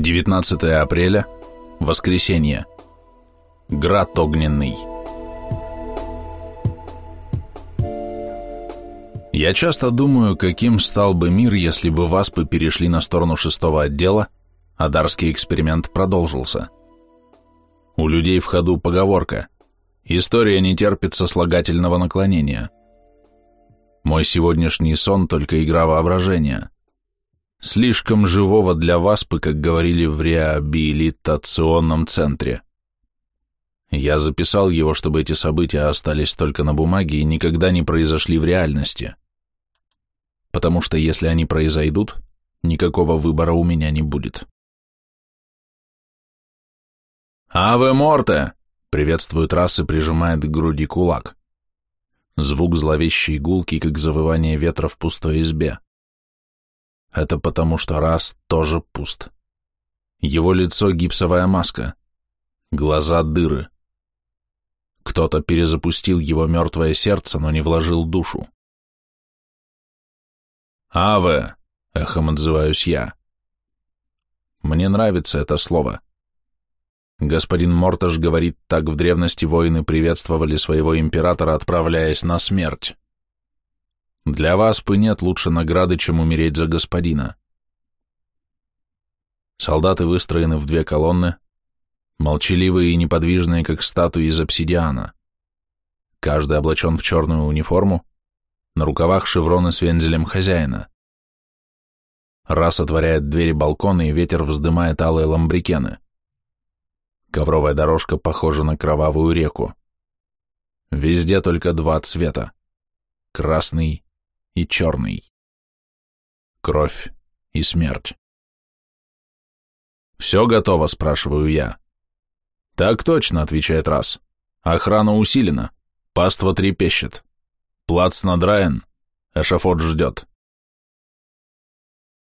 19 апреля, воскресенье. Град огненный. Я часто думаю, каким стал бы мир, если бы васпы перешли на сторону шестого отдела, а дарский эксперимент продолжился. У людей в ходу поговорка «История не терпит сослагательного наклонения». Мой сегодняшний сон — только игра воображения. Слишком живого для васпы, как говорили в реабилитационном центре. Я записал его, чтобы эти события остались только на бумаге и никогда не произошли в реальности. Потому что если они произойдут, никакого выбора у меня не будет. «Аве Морте!» — приветствует раз и прижимает к груди кулак. Звук зловещей гулки, как завывание ветра в пустой избе. Это потому, что раз тоже пуст. Его лицо — гипсовая маска. Глаза — дыры. Кто-то перезапустил его мертвое сердце, но не вложил душу. «Аве!» — эхом отзываюсь я. Мне нравится это слово. Господин Морташ говорит, так в древности воины приветствовали своего императора, отправляясь на смерть. Для вас бы нет лучше награды, чем умереть за господина. Солдаты выстроены в две колонны, молчаливые и неподвижные, как статуи из обсидиана. Каждый облачен в черную униформу, на рукавах шевроны с вензелем хозяина. Раз отворяет двери балкона, и ветер вздымает алые ламбрикены. Ковровая дорожка похожа на кровавую реку. Везде только два цвета — красный и черный. Кровь и смерть. «Все готово?» — спрашиваю я. «Так точно», — отвечает раз. «Охрана усилена. Паства трепещет. Плац надраен. Эшафот ждет».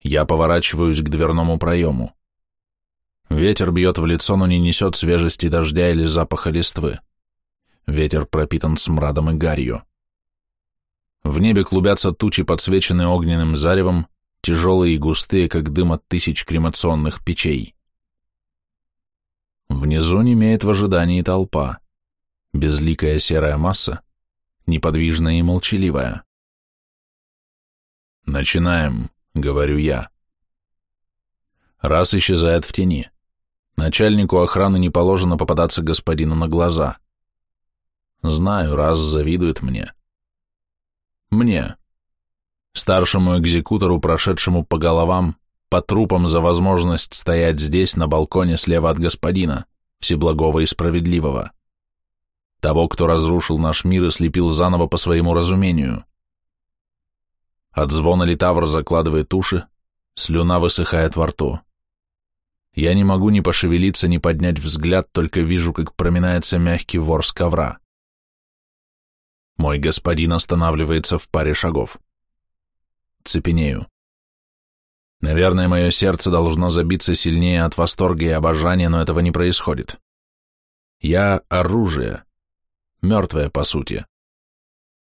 Я поворачиваюсь к дверному проему. Ветер бьет в лицо, но не несет свежести дождя или запаха листвы. Ветер пропитан смрадом и гарью. В небе клубятся тучи, подсвеченные огненным заревом, тяжелые и густые, как дым от тысяч кремационных печей. Внизу немеет в ожидании толпа, безликая серая масса, неподвижная и молчаливая. «Начинаем», — говорю я. Раз исчезает в тени. Начальнику охраны не положено попадаться господину на глаза. Знаю, раз завидует мне. Мне, старшему экзекутору, прошедшему по головам, по трупам за возможность стоять здесь, на балконе слева от господина, всеблагого и справедливого. Того, кто разрушил наш мир и слепил заново по своему разумению. От звона литавр закладывает уши, слюна высыхает во рту. Я не могу ни пошевелиться, ни поднять взгляд, только вижу, как проминается мягкий вор с ковра. Мой господин останавливается в паре шагов. Цепенею. Наверное, мое сердце должно забиться сильнее от восторга и обожания, но этого не происходит. Я оружие, мертвое по сути.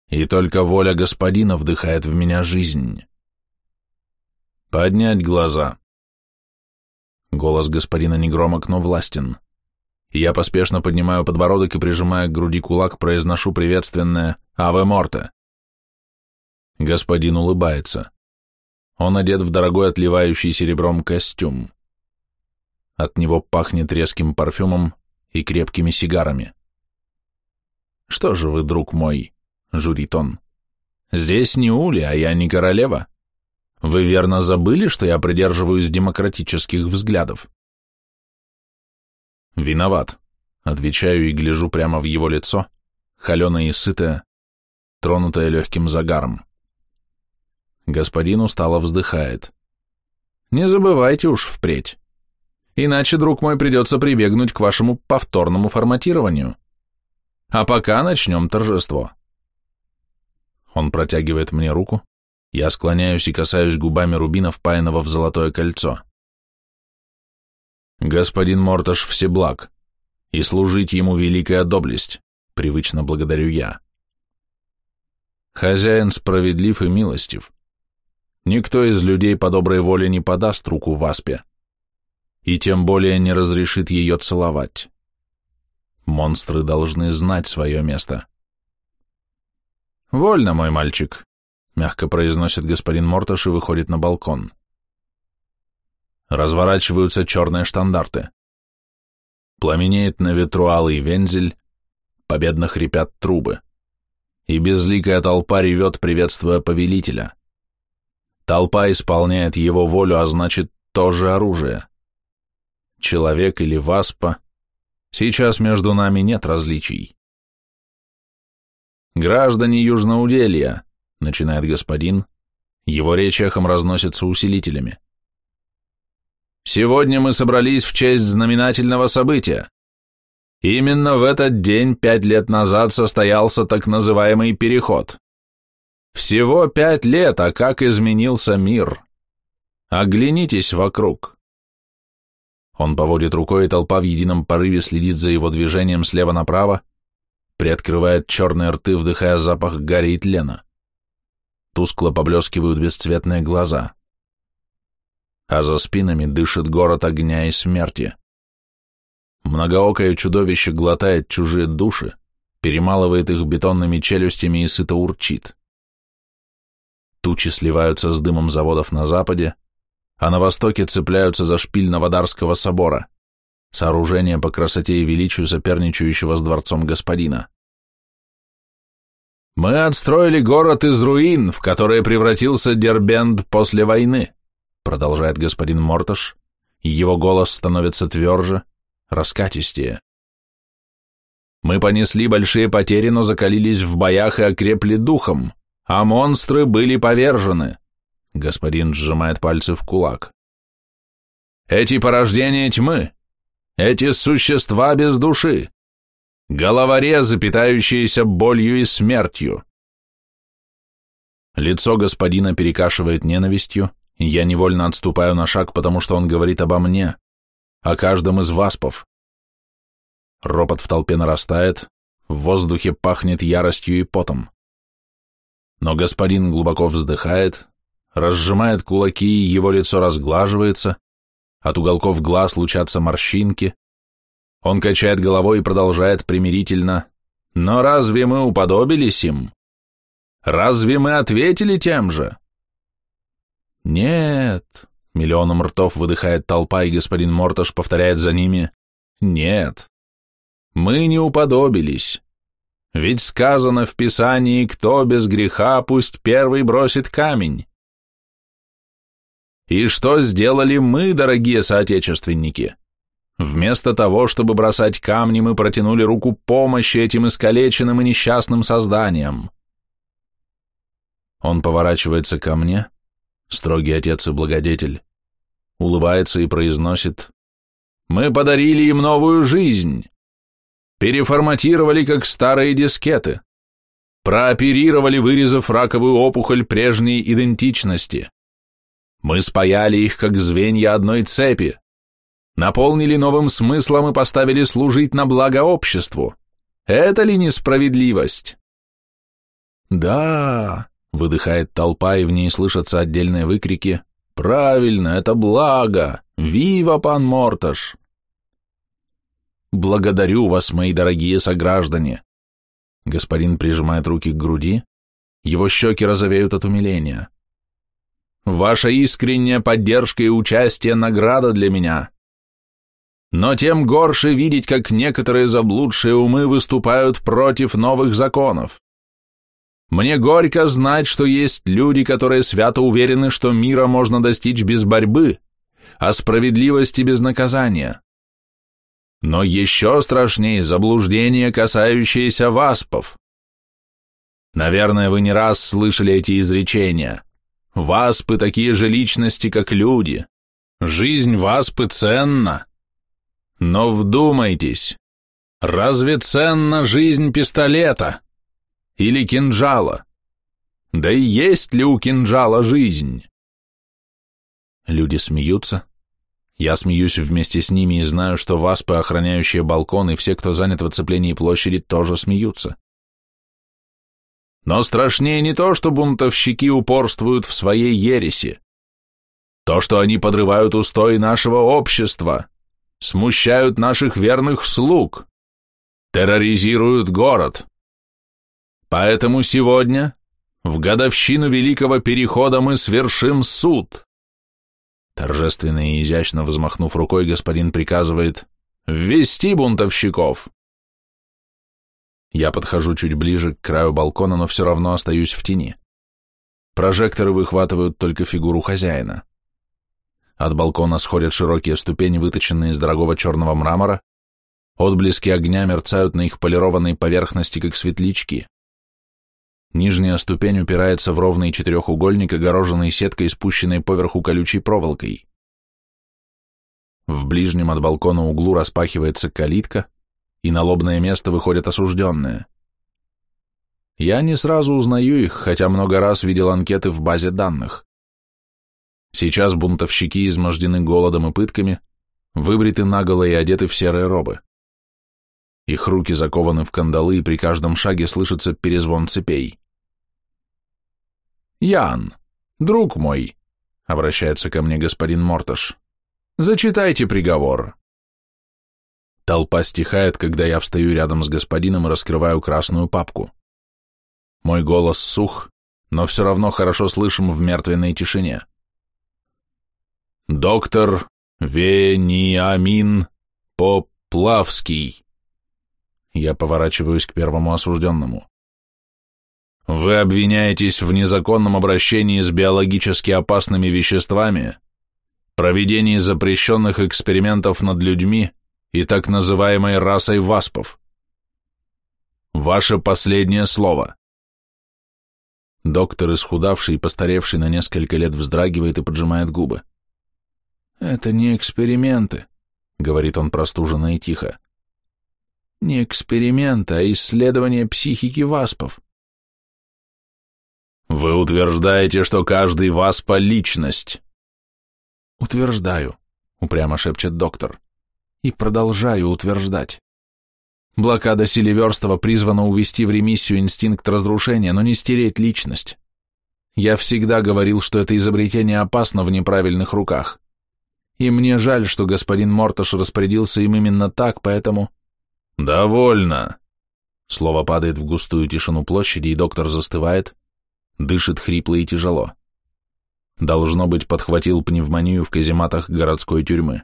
И только воля господина вдыхает в меня жизнь. Поднять глаза. Голос господина негромок, но властен. Я поспешно поднимаю подбородок и, прижимая к груди кулак, произношу приветственное «Аве Морте». Господин улыбается. Он одет в дорогой отливающий серебром костюм. От него пахнет резким парфюмом и крепкими сигарами. «Что же вы, друг мой?» — журит он. «Здесь не Ули, а я не королева. Вы верно забыли, что я придерживаюсь демократических взглядов?» «Виноват», — отвечаю и гляжу прямо в его лицо, холеное и сытое, тронутое легким загаром. Господин устало вздыхает. «Не забывайте уж впредь. Иначе, друг мой, придется прибегнуть к вашему повторному форматированию. А пока начнем торжество». Он протягивает мне руку, я склоняюсь и касаюсь губами рубина, впаянного в золотое кольцо. Господин Морташ всеблаг, и служить ему великая доблесть, привычно благодарю я. Хозяин справедлив и милостив. Никто из людей по доброй воле не подаст руку в аспе. и тем более не разрешит ее целовать. Монстры должны знать свое место. «Вольно, мой мальчик», — мягко произносит господин Морташ и выходит на балкон. Разворачиваются черные штандарты. Пламенеет на ветру алый вензель, победно хрипят трубы. И безликая толпа ревет, приветствуя повелителя. Толпа исполняет его волю, а значит, тоже оружие. Человек или васпа. Сейчас между нами нет различий. «Граждане Южноуделья», — начинает господин, его речь эхом разносится усилителями. «Сегодня мы собрались в честь знаменательного события. Именно в этот день пять лет назад состоялся так называемый переход. Всего пять лет, а как изменился мир. Оглянитесь вокруг. Он поводит рукой, и толпа в едином порыве следит за его движением слева направо, приоткрывает черные рты, вдыхая запах гари и тлена. Тускло поблескивают бесцветные глаза. А за спинами дышит город огня и смерти. Многоокое чудовище глотает чужие души, перемалывает их бетонными челюстями и сыто урчит. Тучи сливаются с дымом заводов на западе, а на востоке цепляются за шпиль Новодарского собора, сооружение по красоте и величию соперничающего с дворцом господина. «Мы отстроили город из руин, в который превратился Дербенд после войны», продолжает господин Морташ, его голос становится тверже, раскатистее. «Мы понесли большие потери, но закалились в боях и окрепли духом а монстры были повержены. Господин сжимает пальцы в кулак. Эти порождения тьмы, эти существа без души, головорезы, питающиеся болью и смертью. Лицо господина перекашивает ненавистью, я невольно отступаю на шаг, потому что он говорит обо мне, о каждом из васпов. Ропот в толпе нарастает, в воздухе пахнет яростью и потом. Но господин глубоко вздыхает, разжимает кулаки, его лицо разглаживается, от уголков глаз лучатся морщинки. Он качает головой и продолжает примирительно. «Но разве мы уподобились им? Разве мы ответили тем же?» «Нет», — миллионом ртов выдыхает толпа, и господин Морташ повторяет за ними. «Нет, мы не уподобились. Ведь сказано в Писании, кто без греха, пусть первый бросит камень. И что сделали мы, дорогие соотечественники? Вместо того, чтобы бросать камни, мы протянули руку помощи этим искалеченным и несчастным созданиям. Он поворачивается ко мне, строгий отец и благодетель, улыбается и произносит «Мы подарили им новую жизнь, переформатировали как старые дискеты, прооперировали, вырезав раковую опухоль прежней идентичности. Мы спаяли их как звенья одной цепи, наполнили новым смыслом и поставили служить на благо обществу. Это ли несправедливость? Да, выдыхает толпа, и в ней слышатся отдельные выкрики. Правильно, это благо. Вива, пан Морташ! Благодарю вас, мои дорогие сограждане. Господин прижимает руки к груди, его щеки розовеют от умиления. Ваша искренняя поддержка и участие – награда для меня. Но тем горше видеть, как некоторые заблудшие умы выступают против новых законов. Мне горько знать, что есть люди, которые свято уверены, что мира можно достичь без борьбы, а справедливости без наказания. Но еще страшнее заблуждение, касающееся васпов. Наверное, вы не раз слышали эти изречения. Васпы такие же личности, как люди. Жизнь васпы ценна. Но вдумайтесь, разве ценна жизнь пистолета? Или кинжала? Да и есть ли у кинжала жизнь? Люди смеются, я смеюсь вместе с ними и знаю, что васпы, охраняющие балкон, и все, кто занят в оцеплении площади, тоже смеются. Но страшнее не то, что бунтовщики упорствуют в своей ереси. То, что они подрывают устои нашего общества, смущают наших верных слуг, терроризируют город. Поэтому сегодня, в годовщину Великого Перехода, мы свершим суд. Торжественно и изящно взмахнув рукой, господин приказывает «Ввести бунтовщиков!» Я подхожу чуть ближе к краю балкона, но все равно остаюсь в тени. Прожекторы выхватывают только фигуру хозяина. От балкона сходят широкие ступени, выточенные из дорогого черного мрамора, отблески огня мерцают на их полированной поверхности, как светлячки. Нижняя ступень упирается в ровный четырехугольник, огороженный сеткой, спущенной поверху колючей проволокой. В ближнем от балкона углу распахивается калитка, и на лобное место выходят осужденные. Я не сразу узнаю их, хотя много раз видел анкеты в базе данных. Сейчас бунтовщики измождены голодом и пытками, выбриты наголо и одеты в серые робы. Их руки закованы в кандалы, и при каждом шаге слышится перезвон цепей. «Ян, друг мой», — обращается ко мне господин Морташ, — «зачитайте приговор». Толпа стихает, когда я встаю рядом с господином и раскрываю красную папку. Мой голос сух, но все равно хорошо слышим в мертвенной тишине. Доктор Вениамин Поплавский. Я поворачиваюсь к первому осужденному. Вы обвиняетесь в незаконном обращении с биологически опасными веществами, проведении запрещенных экспериментов над людьми и так называемой расой васпов. Ваше последнее слово. Доктор, исхудавший и постаревший на несколько лет, вздрагивает и поджимает губы. «Это не эксперименты», — говорит он простуженно и тихо. «Не эксперименты, а исследование психики васпов». «Вы утверждаете, что каждый васпа — личность?» «Утверждаю», — упрямо шепчет доктор. «И продолжаю утверждать. Блокада Селиверстова призвана увести в ремиссию инстинкт разрушения, но не стереть личность. Я всегда говорил, что это изобретение опасно в неправильных руках. И мне жаль, что господин Морташ распорядился им именно так, поэтому... «Довольно!» Слово падает в густую тишину площади, и доктор застывает, дышит хрипло и тяжело. Должно быть, подхватил пневмонию в казематах городской тюрьмы.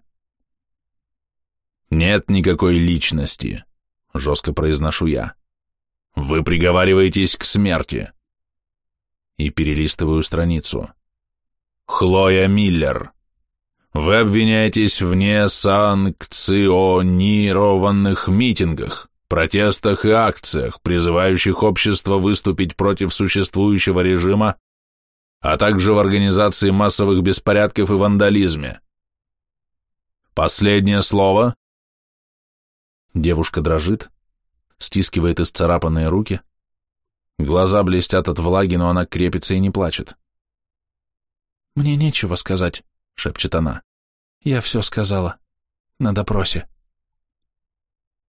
«Нет никакой личности», — жестко произношу я. «Вы приговариваетесь к смерти». И перелистываю страницу. «Хлоя Миллер. Вы обвиняетесь в несанкционированных митингах, протестах и акциях, призывающих общество выступить против существующего режима, а также в организации массовых беспорядков и вандализме. Последнее слово Девушка дрожит, стискивает исцарапанные руки, глаза блестят от влаги, но она крепится и не плачет. «Мне нечего сказать», — шепчет она. «Я все сказала. На допросе».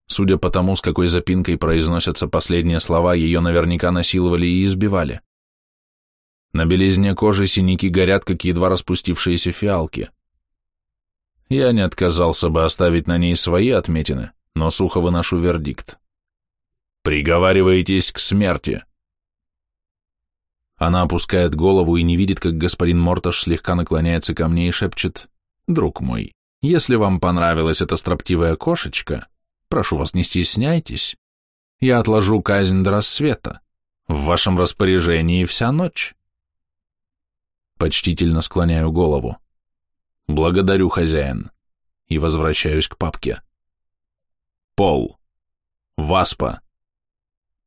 Судя по тому, с какой запинкой произносятся последние слова, ее наверняка насиловали и избивали. На белизне кожи синяки горят, как едва распустившиеся фиалки. Я не отказался бы оставить на ней свои отметины, но сухо выношу вердикт. Приговариваетесь к смерти. Она опускает голову и не видит, как господин Морташ слегка наклоняется ко мне и шепчет, «Друг мой, если вам понравилась эта строптивая кошечка, прошу вас, не стесняйтесь. Я отложу казнь до рассвета. В вашем распоряжении вся ночь». Почтительно склоняю голову. «Благодарю, хозяин», и возвращаюсь к папке. Пол. Васпа.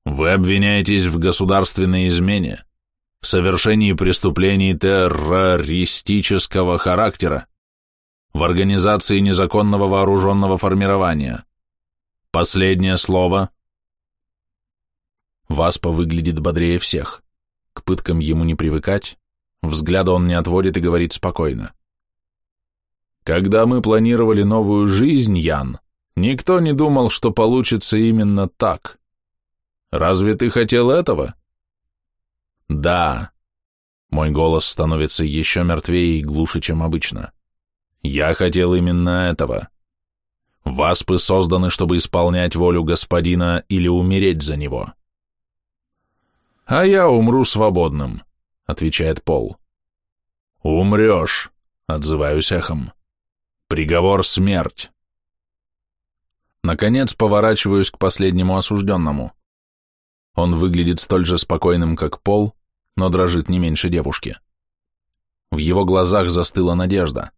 Вы обвиняетесь в государственной измене, в совершении преступлений террористического характера, в организации незаконного вооруженного формирования. Последнее слово. Васпа выглядит бодрее всех. К пыткам ему не привыкать, взгляда он не отводит и говорит спокойно. Когда мы планировали новую жизнь, Ян, Никто не думал, что получится именно так. Разве ты хотел этого? Да. Мой голос становится еще мертвее и глуше, чем обычно. Я хотел именно этого. Васпы созданы, чтобы исполнять волю господина или умереть за него. «А я умру свободным», — отвечает Пол. «Умрешь», — отзываюсь эхом. «Приговор — смерть». Наконец поворачиваюсь к последнему осужденному. Он выглядит столь же спокойным, как Пол, но дрожит не меньше девушки. В его глазах застыла надежда.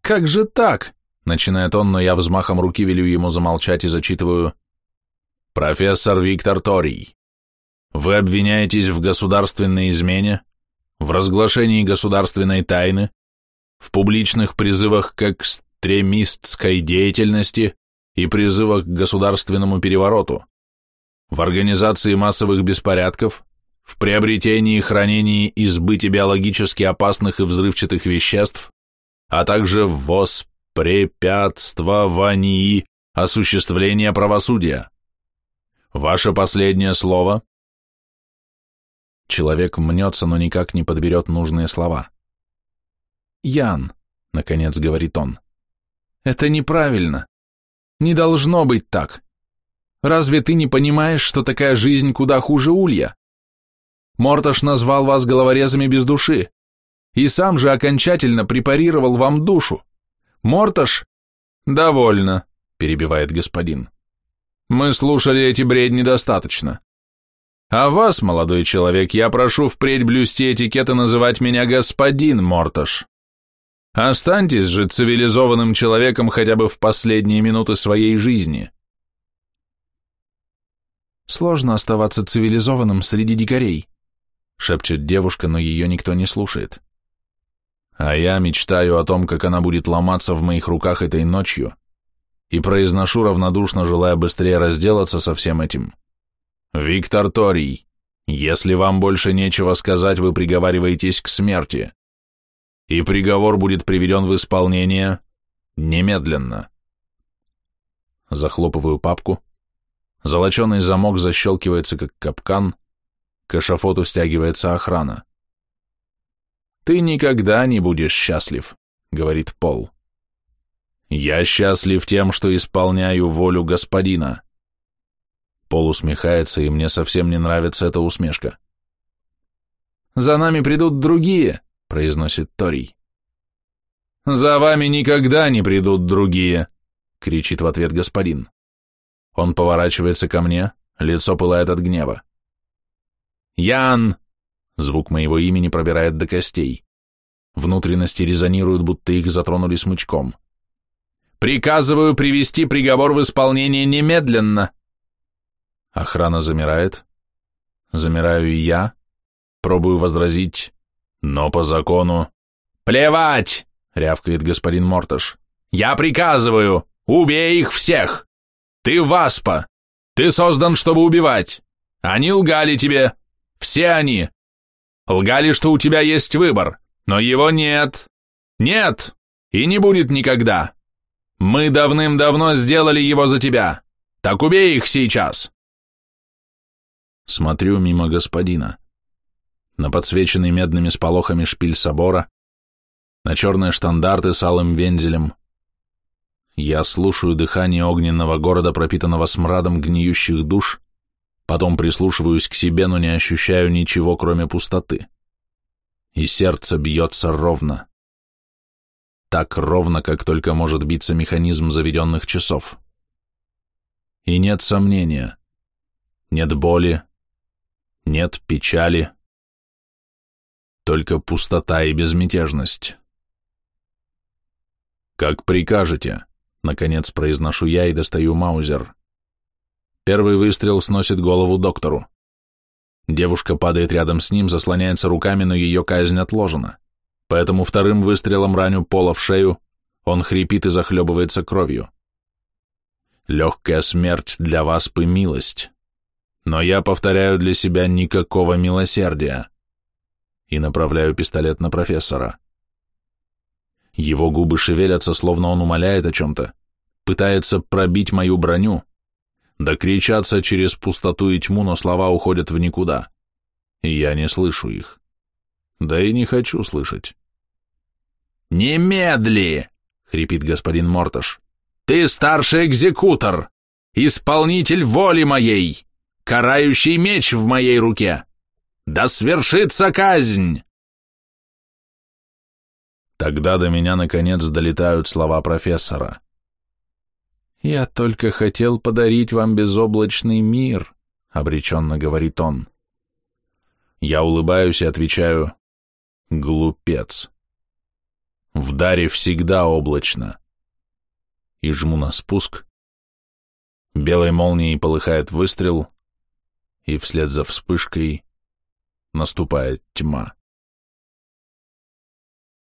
«Как же так?» — начинает он, но я взмахом руки велю ему замолчать и зачитываю. «Профессор Виктор Торий, вы обвиняетесь в государственной измене, в разглашении государственной тайны, в публичных призывах к экстремистской деятельности и призывах к государственному перевороту, в организации массовых беспорядков, в приобретении, хранении и сбыте биологически опасных и взрывчатых веществ, а также в воспрепятствовании осуществления правосудия. Ваше последнее слово Человек мнется, но никак не подберет нужные слова. «Ян», — наконец говорит он, — «это неправильно. Не должно быть так. Разве ты не понимаешь, что такая жизнь куда хуже улья? Морташ назвал вас головорезами без души, и сам же окончательно препарировал вам душу. Морташ...» «Довольно», — перебивает господин. «Мы слушали эти бредни достаточно. А вас, молодой человек, я прошу впредь блюсти этикет и называть меня господин Морташ. Останьтесь же цивилизованным человеком хотя бы в последние минуты своей жизни. Сложно оставаться цивилизованным среди дикарей, шепчет девушка, но ее никто не слушает. А я мечтаю о том, как она будет ломаться в моих руках этой ночью, и произношу равнодушно, желая быстрее разделаться со всем этим. «Виктор Торий, если вам больше нечего сказать, вы приговариваетесь к смерти, и приговор будет приведен в исполнение немедленно». Захлопываю папку. Золоченый замок защелкивается, как капкан. К эшафоту стягивается охрана. «Ты никогда не будешь счастлив», — говорит Пол. «Я счастлив тем, что исполняю волю господина». Пол усмехается, и мне совсем не нравится эта усмешка. «За нами придут другие», — произносит Торий. «За вами никогда не придут другие», — кричит в ответ господин. Он поворачивается ко мне, лицо пылает от гнева. «Ян!» — звук моего имени пробирает до костей. Внутренности резонируют, будто их затронули смычком. «Приказываю привести приговор в исполнение немедленно!» Охрана замирает. Замираю и я. Пробую возразить, но по закону... «Плевать!» — рявкает господин Морташ. «Я приказываю! Убей их всех! Ты Васпа! Ты создан, чтобы убивать! Они лгали тебе! Все они! Лгали, что у тебя есть выбор, но его нет! Нет! И не будет никогда! Мы давным-давно сделали его за тебя! Так убей их сейчас!» Смотрю мимо господина. На подсвеченный медными сполохами шпиль собора, на черные штандарты с алым вензелем. Я слушаю дыхание огненного города, пропитанного смрадом гниющих душ, потом прислушиваюсь к себе, но не ощущаю ничего, кроме пустоты. И сердце бьется ровно. Так ровно, как только может биться механизм заведенных часов. И нет сомнения, нет боли, нет печали, только пустота и безмятежность. «Как прикажете», — наконец произношу я и достаю маузер. Первый выстрел сносит голову доктору. Девушка падает рядом с ним, заслоняется руками, но ее казнь отложена. Поэтому вторым выстрелом раню Пола в шею, он хрипит и захлебывается кровью. Легкая смерть для вас бы милость но я повторяю для себя никакого милосердия и направляю пистолет на профессора. Его губы шевелятся, словно он умоляет о чем-то, пытается пробить мою броню, докричаться через пустоту и тьму, но слова уходят в никуда, и я не слышу их. Да и не хочу слышать. «Немедли!» — хрипит господин Морташ. «Ты старший экзекутор, исполнитель воли моей, карающий меч в моей руке. Да свершится казнь!» Тогда до меня наконец долетают слова профессора. «Я только хотел подарить вам безоблачный мир», — обреченно говорит он. Я улыбаюсь и отвечаю «Глупец». В даре всегда облачно. И жму на спуск. Белой молнией полыхает выстрел, и вслед за вспышкой наступает тьма.